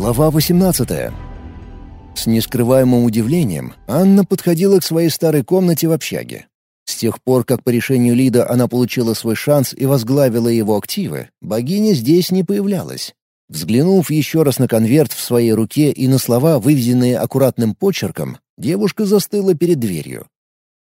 Глава 18. С нескрываемым удивлением Анна подходила к своей старой комнате в общаге. С тех пор, как по решению Лида она получила свой шанс и возглавила его активы, богиня здесь не появлялась. Взглянув еще раз на конверт в своей руке и на слова, выведенные аккуратным почерком, девушка застыла перед дверью.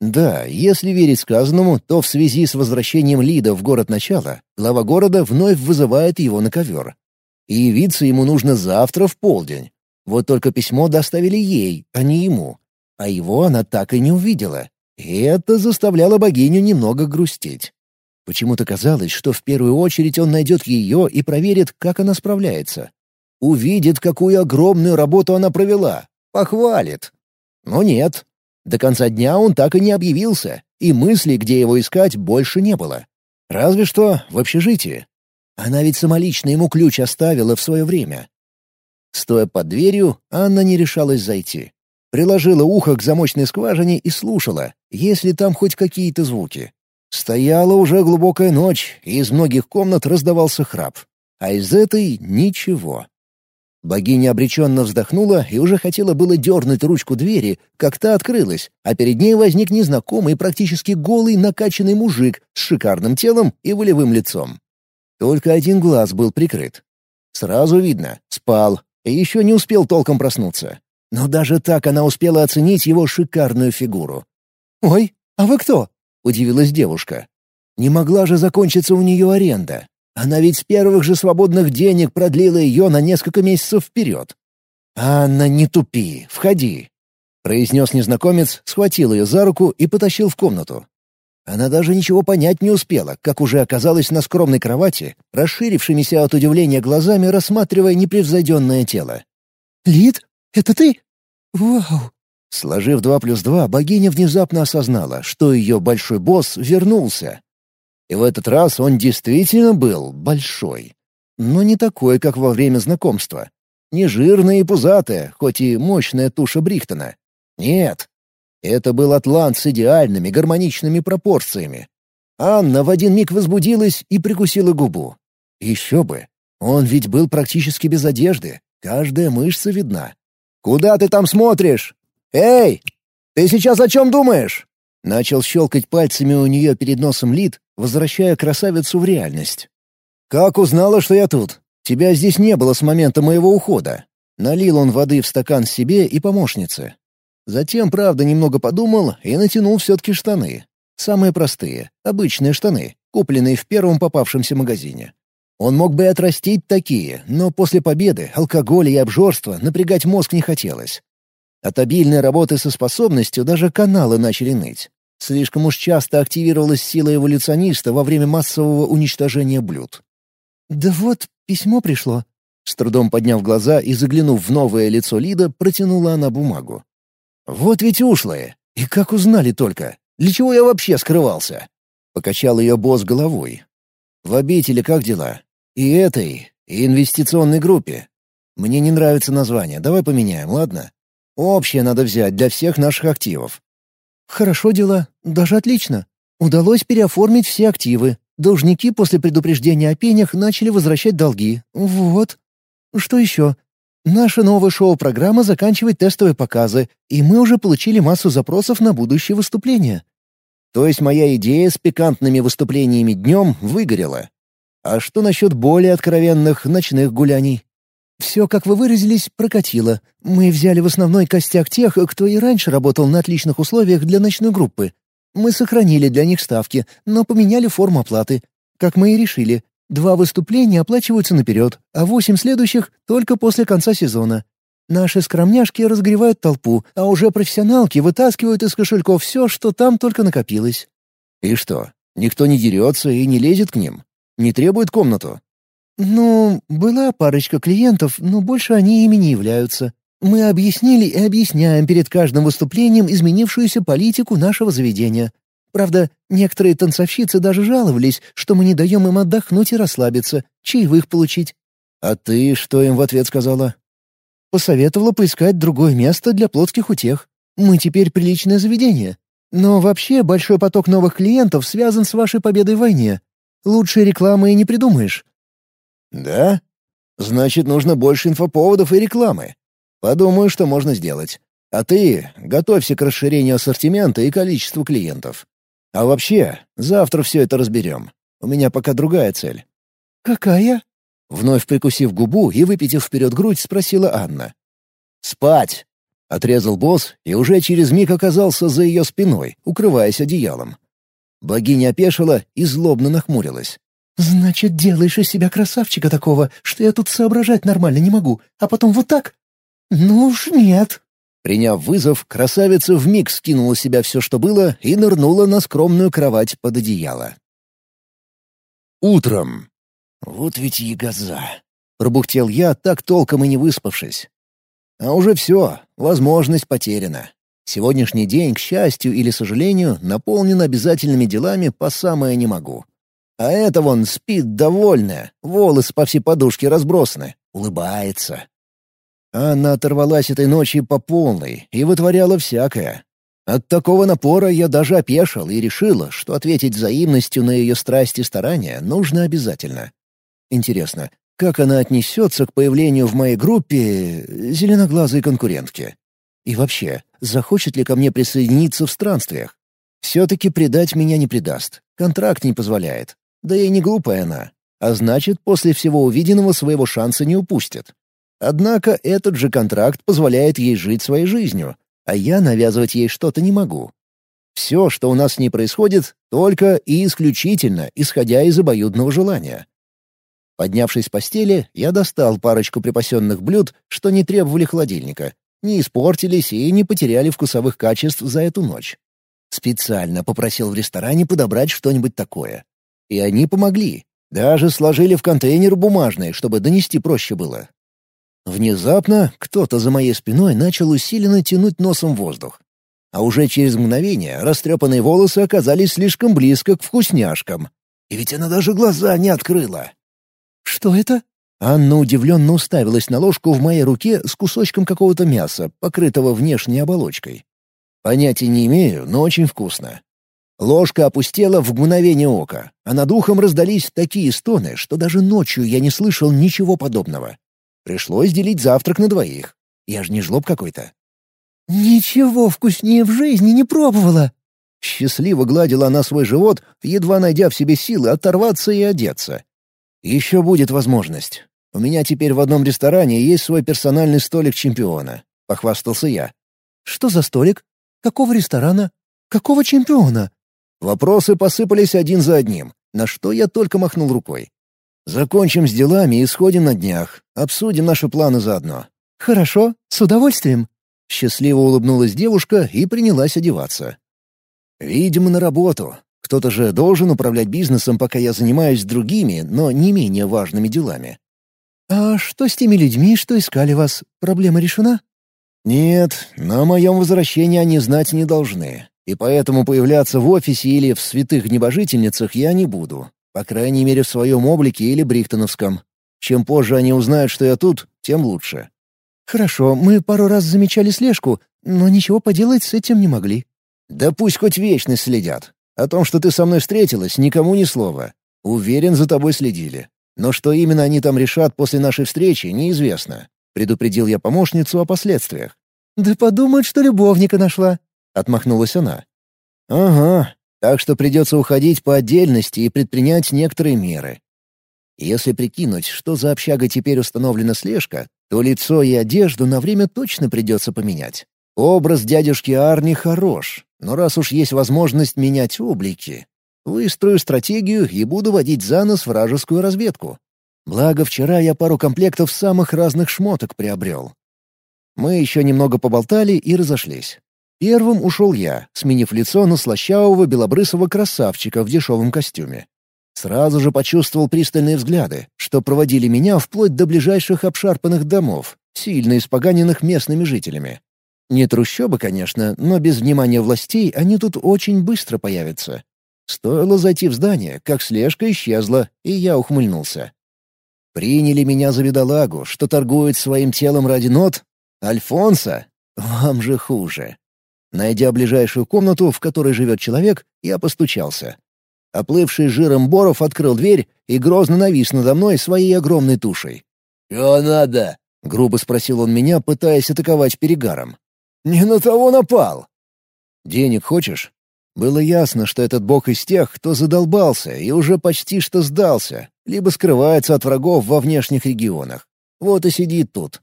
Да, если верить сказанному, то в связи с возвращением Лида в город начала, глава города вновь вызывает его на ковер, и явиться ему нужно завтра в полдень. Вот только письмо доставили ей, а не ему. А его она так и не увидела. И это заставляло богиню немного грустить. Почему-то казалось, что в первую очередь он найдет ее и проверит, как она справляется. Увидит, какую огромную работу она провела. Похвалит. Но нет. До конца дня он так и не объявился, и мысли, где его искать, больше не было. Разве что в общежитии. Она ведь самолично ему ключ оставила в свое время. Стоя под дверью, Анна не решалась зайти. Приложила ухо к замочной скважине и слушала, есть ли там хоть какие-то звуки. Стояла уже глубокая ночь, и из многих комнат раздавался храп. А из этой — ничего. Богиня обреченно вздохнула и уже хотела было дернуть ручку двери, как та открылась, а перед ней возник незнакомый, практически голый, накачанный мужик с шикарным телом и волевым лицом. Только один глаз был прикрыт. Сразу видно, спал, и еще не успел толком проснуться. Но даже так она успела оценить его шикарную фигуру. «Ой, а вы кто?» — удивилась девушка. Не могла же закончиться у нее аренда. Она ведь с первых же свободных денег продлила ее на несколько месяцев вперед. «Анна, не тупи, входи», — произнес незнакомец, схватил ее за руку и потащил в комнату. Она даже ничего понять не успела, как уже оказалась на скромной кровати, расширившимися от удивления глазами, рассматривая непревзойденное тело. «Лид, это ты? Вау!» Сложив два плюс два, богиня внезапно осознала, что ее большой босс вернулся. И в этот раз он действительно был большой. Но не такой, как во время знакомства. Не жирная и пузатая, хоть и мощная туша Брихтона. Нет, это был атлант с идеальными гармоничными пропорциями. Анна в один миг возбудилась и прикусила губу. Еще бы. Он ведь был практически без одежды. Каждая мышца видна. «Куда ты там смотришь? Эй! Ты сейчас о чем думаешь?» Начал щелкать пальцами у нее перед носом Лид, возвращая красавицу в реальность. «Как узнала, что я тут? Тебя здесь не было с момента моего ухода». Налил он воды в стакан себе и помощнице. Затем, правда, немного подумал и натянул все-таки штаны. Самые простые, обычные штаны, купленные в первом попавшемся магазине. Он мог бы и отрастить такие, но после победы, алкоголя и обжорства напрягать мозг не хотелось. От обильной работы со способностью даже каналы начали ныть. Слишком уж часто активировалась сила эволюциониста во время массового уничтожения блюд. «Да вот, письмо пришло». С трудом подняв глаза и заглянув в новое лицо Лида, протянула она бумагу. «Вот ведь ушлые! И как узнали только! Для чего я вообще скрывался?» Покачал ее босс головой. «В обители как дела? И этой, и инвестиционной группе. Мне не нравится название, давай поменяем, ладно? Общее надо взять для всех наших активов». «Хорошо дела, даже отлично. Удалось переоформить все активы. Должники после предупреждения о пенях начали возвращать долги. Вот. Что еще? Наша новая шоу-программа заканчивает тестовые показы, и мы уже получили массу запросов на будущее выступления. То есть моя идея с пикантными выступлениями днем выгорела. А что насчет более откровенных ночных гуляний? Все, как вы выразились, прокатило. Мы взяли в основной костяк тех, кто и раньше работал на отличных условиях для ночной группы. Мы сохранили для них ставки, но поменяли форму оплаты. Как мы и решили, Два выступления оплачиваются наперед, а восемь следующих — только после конца сезона. Наши скромняшки разогревают толпу, а уже профессионалки вытаскивают из кошельков все, что там только накопилось. И что, никто не дерется и не лезет к ним? Не требует комнату? Ну, была парочка клиентов, но больше они ими не являются. Мы объяснили и объясняем перед каждым выступлением изменившуюся политику нашего заведения. Правда, некоторые танцовщицы даже жаловались, что мы не даем им отдохнуть и расслабиться, чаевых получить. А ты что им в ответ сказала? Посоветовала поискать другое место для плотских утех. Мы теперь приличное заведение. Но вообще большой поток новых клиентов связан с вашей победой в войне. Лучшей рекламы и не придумаешь. Да? Значит, нужно больше инфоповодов и рекламы. Подумаю, что можно сделать. А ты готовься к расширению ассортимента и количеству клиентов. А вообще, завтра все это разберем. У меня пока другая цель». «Какая?» Вновь прикусив губу и выпитив вперед грудь, спросила Анна. «Спать!» — отрезал босс и уже через миг оказался за ее спиной, укрываясь одеялом. Богиня опешила и злобно нахмурилась. «Значит, делаешь из себя красавчика такого, что я тут соображать нормально не могу, а потом вот так? Ну уж нет». Приняв вызов, красавица вмиг скинула с себя все, что было, и нырнула на скромную кровать под одеяло. Утром. Вот ведь ягоза. Пробухтел я, так толком и не выспавшись. А уже все, возможность потеряна. Сегодняшний день, к счастью или сожалению, наполнен обязательными делами по самое не могу. А это вон спит довольная, волосы по всей подушке разбросаны, улыбается. Она оторвалась этой ночью по полной и вытворяла всякое. От такого напора я даже опешил и решила, что ответить взаимностью на ее страсть и старания нужно обязательно. Интересно, как она отнесется к появлению в моей группе зеленоглазой конкурентки? И вообще, захочет ли ко мне присоединиться в странствиях? Все-таки предать меня не предаст, контракт не позволяет. Да и не глупая она, а значит, после всего увиденного своего шанса не упустит. Однако этот же контракт позволяет ей жить своей жизнью, а я навязывать ей что-то не могу. Все, что у нас с ней происходит, только и исключительно исходя из обоюдного желания. Поднявшись с постели, я достал парочку припасенных блюд, что не требовали холодильника, не испортились и не потеряли вкусовых качеств за эту ночь. Специально попросил в ресторане подобрать что-нибудь такое. И они помогли. Даже сложили в контейнер бумажный, чтобы донести проще было. Внезапно кто-то за моей спиной начал усиленно тянуть носом воздух. А уже через мгновение растрепанные волосы оказались слишком близко к вкусняшкам. И ведь она даже глаза не открыла. «Что это?» Анна удивленно уставилась на ложку в моей руке с кусочком какого-то мяса, покрытого внешней оболочкой. Понятия не имею, но очень вкусно. Ложка опустела в мгновение ока, а над ухом раздались такие стоны, что даже ночью я не слышал ничего подобного. Пришлось делить завтрак на двоих. Я же не жлоб какой-то. «Ничего вкуснее в жизни не пробовала!» Счастливо гладила она свой живот, едва найдя в себе силы оторваться и одеться. «Еще будет возможность. У меня теперь в одном ресторане есть свой персональный столик чемпиона», — похвастался я. «Что за столик? Какого ресторана? Какого чемпиона?» Вопросы посыпались один за одним, на что я только махнул рукой. Закончим с делами и сходим на днях. Обсудим наши планы заодно». «Хорошо, с удовольствием». Счастливо улыбнулась девушка и принялась одеваться. «Видимо, на работу. Кто-то же должен управлять бизнесом, пока я занимаюсь другими, но не менее важными делами». «А что с теми людьми, что искали вас? Проблема решена?» «Нет, на моем возвращении они знать не должны, и поэтому появляться в офисе или в святых небожительницах я не буду. По крайней мере, в своем облике или брихтоновском. Чем позже они узнают, что я тут, тем лучше. «Хорошо, мы пару раз замечали слежку, но ничего поделать с этим не могли». «Да пусть хоть вечность следят. О том, что ты со мной встретилась, никому ни слова. Уверен, за тобой следили. Но что именно они там решат после нашей встречи, неизвестно. Предупредил я помощницу о последствиях. «Да подумают, что любовника нашла», — отмахнулась она. «Ага, так что придется уходить по отдельности и предпринять некоторые меры. Если прикинуть, что за общага теперь установлена слежка, то лицо и одежду на время точно придется поменять. Образ дядюшки Арни хорош, но раз уж есть возможность менять облики, выстрою стратегию и буду водить за нос вражескую разведку. Благо, вчера я пару комплектов самых разных шмоток приобрел. Мы еще немного поболтали и разошлись. Первым ушел я, сменив лицо на слащавого белобрысого красавчика в дешевом костюме. Сразу же почувствовал пристальные взгляды, что проводили меня вплоть до ближайших обшарпанных домов, сильно испоганенных местными жителями. Не трущобы, конечно, но без внимания властей они тут очень быстро появятся. Стоило зайти в здание, как слежка исчезла, и я ухмыльнулся. Приняли меня за бедолагу, что торгует своим телом ради нот? Альфонса? Вам же хуже. Найдя ближайшую комнату, в которой живет человек, я постучался. Оплывший жиром Боров открыл дверь и грозно навис надо мной своей огромной тушей. «Чего надо?» — грубо спросил он меня, пытаясь атаковать перегаром. «Не на того напал!» «Денег хочешь?» Было ясно, что этот бог из тех, кто задолбался и уже почти что сдался, либо скрывается от врагов во внешних регионах. Вот и сидит тут.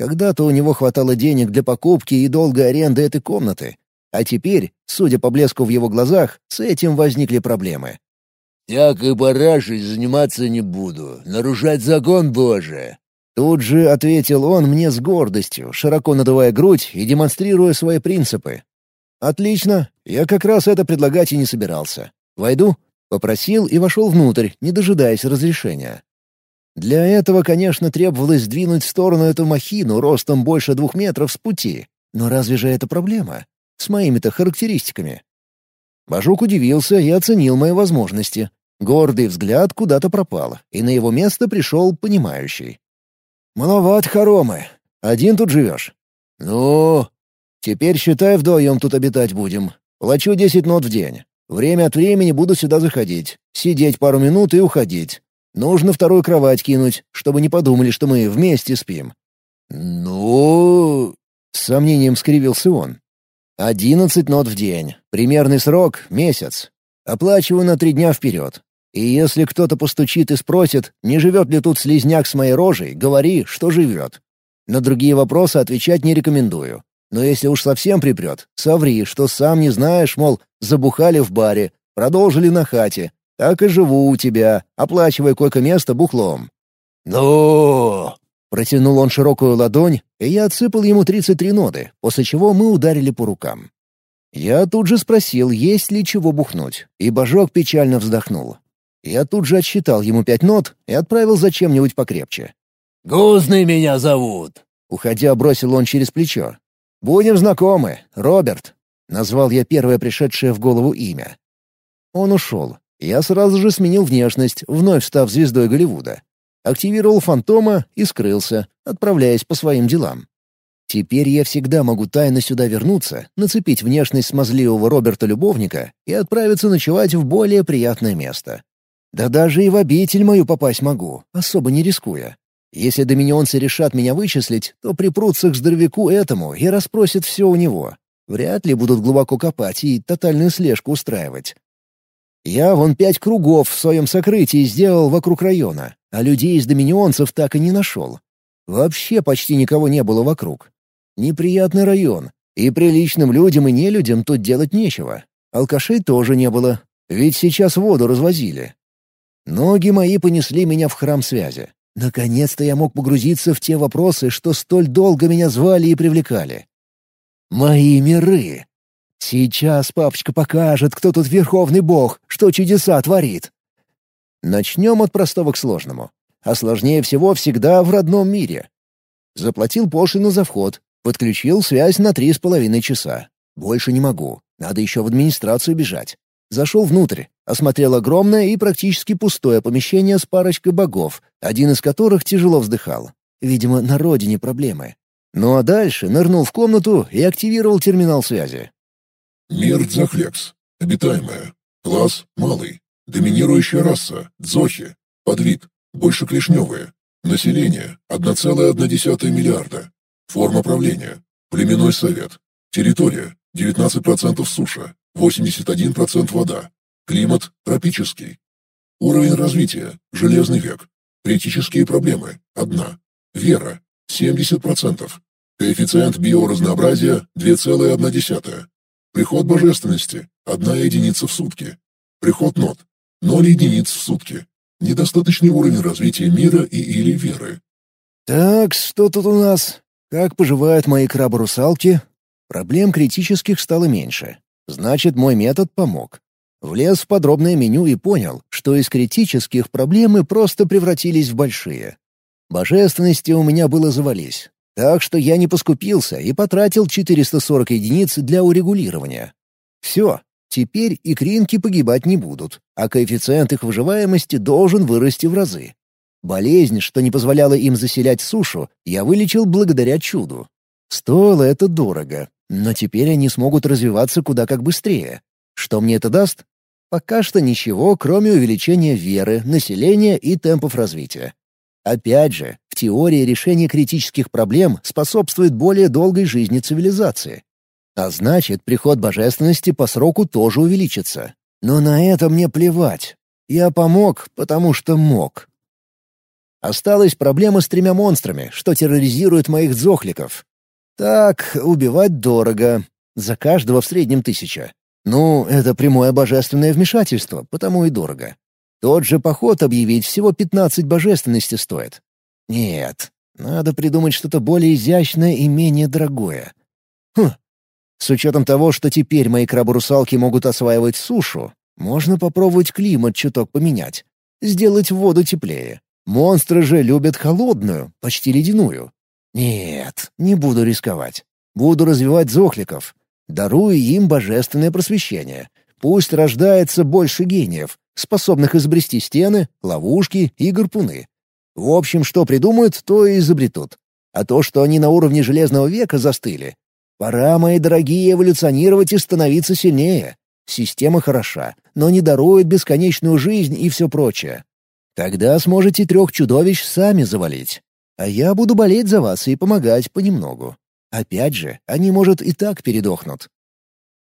Когда-то у него хватало денег для покупки и долгой аренды этой комнаты, а теперь, судя по блеску в его глазах, с этим возникли проблемы. «Всякой парашей заниматься не буду, нарушать закон Божий», Тут же ответил он мне с гордостью, широко надувая грудь и демонстрируя свои принципы. «Отлично, я как раз это предлагать и не собирался. Войду?» Попросил и вошел внутрь, не дожидаясь разрешения. Для этого, конечно, требовалось сдвинуть в сторону эту махину ростом больше двух метров с пути. Но разве же это проблема? С моими-то характеристиками. Бажук удивился и оценил мои возможности. Гордый взгляд куда-то пропал, и на его место пришел понимающий. «Маловат хоромы. Один тут живешь?» «Ну...» «Теперь, считай, вдвоем тут обитать будем. Плачу десять нот в день. Время от времени буду сюда заходить, сидеть пару минут и уходить. Нужно вторую кровать кинуть, чтобы не подумали, что мы вместе спим». «Ну...» — с сомнением скривился он. «Одиннадцать нот в день. Примерный срок — месяц. Оплачиваю на три дня вперед. И если кто-то постучит и спросит, не живет ли тут слизняк с моей рожей, говори, что живет. На другие вопросы отвечать не рекомендую. Но если уж совсем припрет, соври, что сам не знаешь, мол, забухали в баре, продолжили на хате. Так и живу у тебя, оплачивая койко-место бухлом». «Ну...» Протянул он широкую ладонь, и я отсыпал ему 33 ноды, после чего мы ударили по рукам. Я тут же спросил, есть ли чего бухнуть, и Божок печально вздохнул. Я тут же отсчитал ему пять нот и отправил за чем-нибудь покрепче. «Гузный меня зовут!» Уходя, бросил он через плечо. «Будем знакомы, Роберт», — назвал я первое пришедшее в голову имя. Он ушел. Я сразу же сменил внешность, вновь став звездой Голливуда. Активировал фантома и скрылся, отправляясь по своим делам. Теперь я всегда могу тайно сюда вернуться, нацепить внешность смазливого Роберта-любовника и отправиться ночевать в более приятное место. Да даже и в обитель мою попасть могу, особо не рискуя. Если доминионцы решат меня вычислить, то припрутся к здоровяку этому и расспросят все у него. Вряд ли будут глубоко копать и тотальную слежку устраивать. Я вон пять кругов в своем сокрытии сделал вокруг района, а людей из доминионцев так и не нашел. Вообще почти никого не было вокруг. Неприятный район, и приличным людям и нелюдям тут делать нечего. Алкашей тоже не было, ведь сейчас воду развозили. Ноги мои понесли меня в храм связи. Наконец-то я мог погрузиться в те вопросы, что столь долго меня звали и привлекали. Мои миры. Сейчас папочка покажет, кто тут верховный бог, что чудеса творит. Начнем от простого к сложному. А сложнее всего всегда в родном мире. Заплатил пошлину за вход, подключил связь на три с половиной часа. Больше не могу, надо еще в администрацию бежать. Зашел внутрь, осмотрел огромное и практически пустое помещение с парочкой богов, один из которых тяжело вздыхал. Видимо, на родине проблемы. Ну а дальше нырнул в комнату и активировал терминал связи. Мир Дзахлекс. Обитаемая. Класс малый. Доминирующая раса. Дзохи. Подвид. Большеклешневые. Население. 1,1 миллиарда. Форма правления. Племенной совет. Территория. 19% суша. 81% вода. Климат тропический. Уровень развития – железный век. Критические проблемы – одна. Вера – 70%. Коэффициент биоразнообразия – 2,1. Приход божественности – одна единица в сутки. Приход нот – 0 единиц в сутки. Недостаточный уровень развития мира и или веры. Так, что тут у нас? Как поживают мои крабы-русалки? Проблем критических стало меньше. Значит, мой метод помог. Влез в подробное меню и понял, что из критических проблемы просто превратились в большие. Божественности у меня было завались. Так что я не поскупился и потратил 440 единиц для урегулирования. Все, теперь и кринки погибать не будут, а коэффициент их выживаемости должен вырасти в разы. Болезнь, что не позволяла им заселять сушу, я вылечил благодаря чуду. Стоило это дорого, но теперь они смогут развиваться куда как быстрее. Что мне это даст? Пока что ничего, кроме увеличения веры, населения и темпов развития. Опять же, в теории решение критических проблем способствует более долгой жизни цивилизации. А значит, приход божественности по сроку тоже увеличится. Но на это мне плевать. Я помог, потому что мог. Осталась проблема с тремя монстрами, что терроризируют моих зохликов. Так, убивать дорого. За каждого в среднем тысяча. Ну, это прямое божественное вмешательство, потому и дорого. Тот же поход объявить всего 15 божественности стоит. Нет, надо придумать что-то более изящное и менее дорогое. Хм. С учетом того, что теперь мои крабы-русалки могут осваивать сушу, можно попробовать климат чуток поменять. Сделать воду теплее. Монстры же любят холодную, почти ледяную. Нет, не буду рисковать. Буду развивать зохликов. Дарую им божественное просвещение. Пусть рождается больше гениев, способных изобрести стены, ловушки и гарпуны. В общем, что придумают, то и изобретут. А то, что они на уровне Железного века застыли, пора, мои дорогие, эволюционировать и становиться сильнее. Система хороша, но не дарует бесконечную жизнь и все прочее. Тогда сможете трех чудовищ сами завалить. А я буду болеть за вас и помогать понемногу. Опять же, они, может, и так передохнут.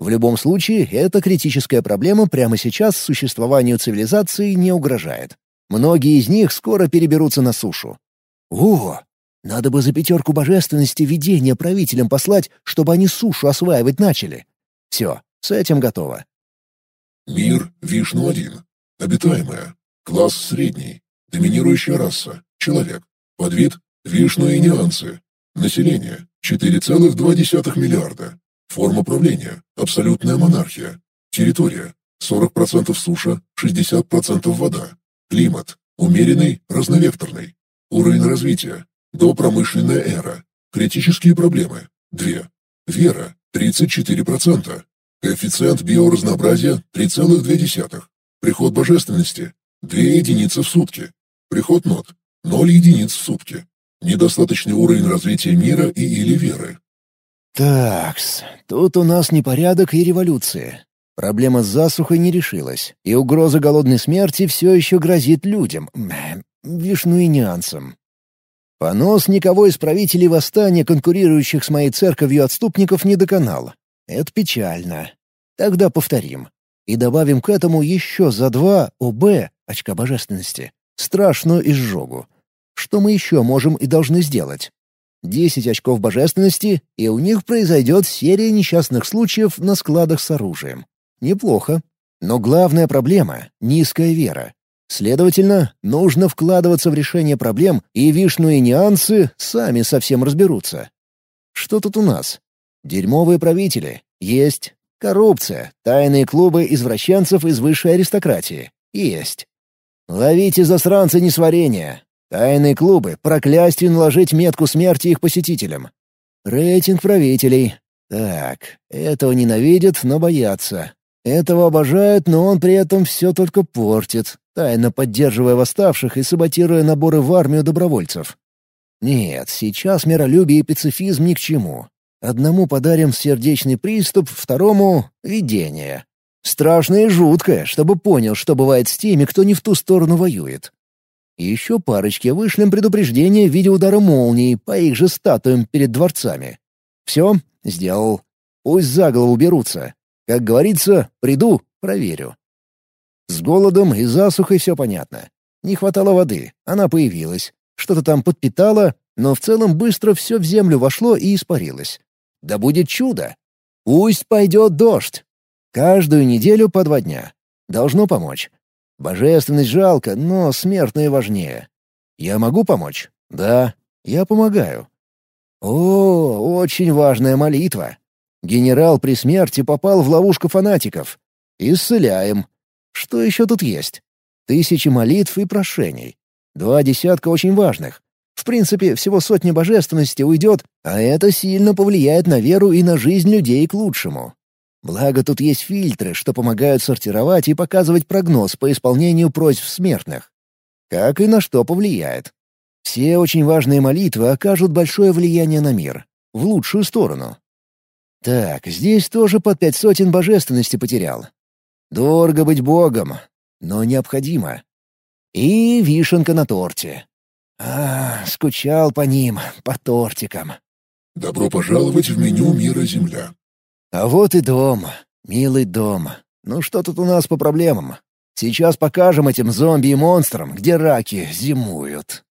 В любом случае, эта критическая проблема прямо сейчас существованию цивилизации не угрожает. Многие из них скоро переберутся на сушу. О, надо бы за пятерку божественности видение правителям послать, чтобы они сушу осваивать начали. Все, с этим готово. Мир Вишну-1. Обитаемая. Класс средний. Доминирующая раса. Человек. Подвид Вишну и нюансы. Население 4,2 миллиарда. Форма правления – абсолютная монархия. Территория – 40% суша, 60% вода. Климат – умеренный, разновекторный. Уровень развития – допромышленная эра. Критические проблемы – 2. Вера – 34%. Коэффициент биоразнообразия – 3,2. Приход божественности – 2 единицы в сутки. Приход нот – 0 единиц в сутки. Недостаточный уровень развития мира и или веры. Такс, тут у нас непорядок и революция. Проблема с засухой не решилась, и угроза голодной смерти все еще грозит людям, вишнуинианцам. Понос никого из правителей восстания, конкурирующих с моей церковью отступников, не доконал. Это печально. Тогда повторим. И добавим к этому еще за два ОБ, очка божественности, страшную изжогу. Что мы еще можем и должны сделать? Десять очков божественности, и у них произойдет серия несчастных случаев на складах с оружием. Неплохо. Но главная проблема — низкая вера. Следовательно, нужно вкладываться в решение проблем, и вишну и нюансы сами совсем разберутся. Что тут у нас? Дерьмовые правители. Есть. Коррупция. Тайные клубы извращенцев из высшей аристократии. Есть. Ловите засранцы несварения. Тайные клубы, проклясть и наложить метку смерти их посетителям. Рейтинг правителей. Так, этого ненавидят, но боятся. Этого обожают, но он при этом все только портит, тайно поддерживая восставших и саботируя наборы в армию добровольцев. Нет, сейчас миролюбие и пацифизм ни к чему. Одному подарим сердечный приступ, второму — видение. Страшное и жуткое, чтобы понял, что бывает с теми, кто не в ту сторону воюет. И еще парочке вышлем предупреждение в виде удара молнии по их же статуям перед дворцами. Все, сделал. Пусть за голову берутся. Как говорится, приду, проверю. С голодом и засухой все понятно. Не хватало воды, она появилась. Что-то там подпитала, но в целом быстро все в землю вошло и испарилось. Да будет чудо! Пусть пойдет дождь. Каждую неделю по два дня. Должно помочь. Божественность жалко, но смертное важнее. Я могу помочь? Да, я помогаю. О, очень важная молитва. Генерал при смерти попал в ловушку фанатиков. Исцеляем. Что еще тут есть? Тысячи молитв и прошений. Два десятка очень важных. В принципе, всего сотни божественности уйдет, а это сильно повлияет на веру и на жизнь людей к лучшему. Благо тут есть фильтры, что помогают сортировать и показывать прогноз по исполнению просьб смертных. Как и на что повлияет. Все очень важные молитвы окажут большое влияние на мир. В лучшую сторону. Так, здесь тоже под пять сотен божественности потерял. Дорого быть богом, но необходимо. И вишенка на торте. А, скучал по ним, по тортикам. Добро пожаловать в меню мира Земля. А вот и дом. Милый дом. Ну что тут у нас по проблемам? Сейчас покажем этим зомби и монстрам, где раки зимуют.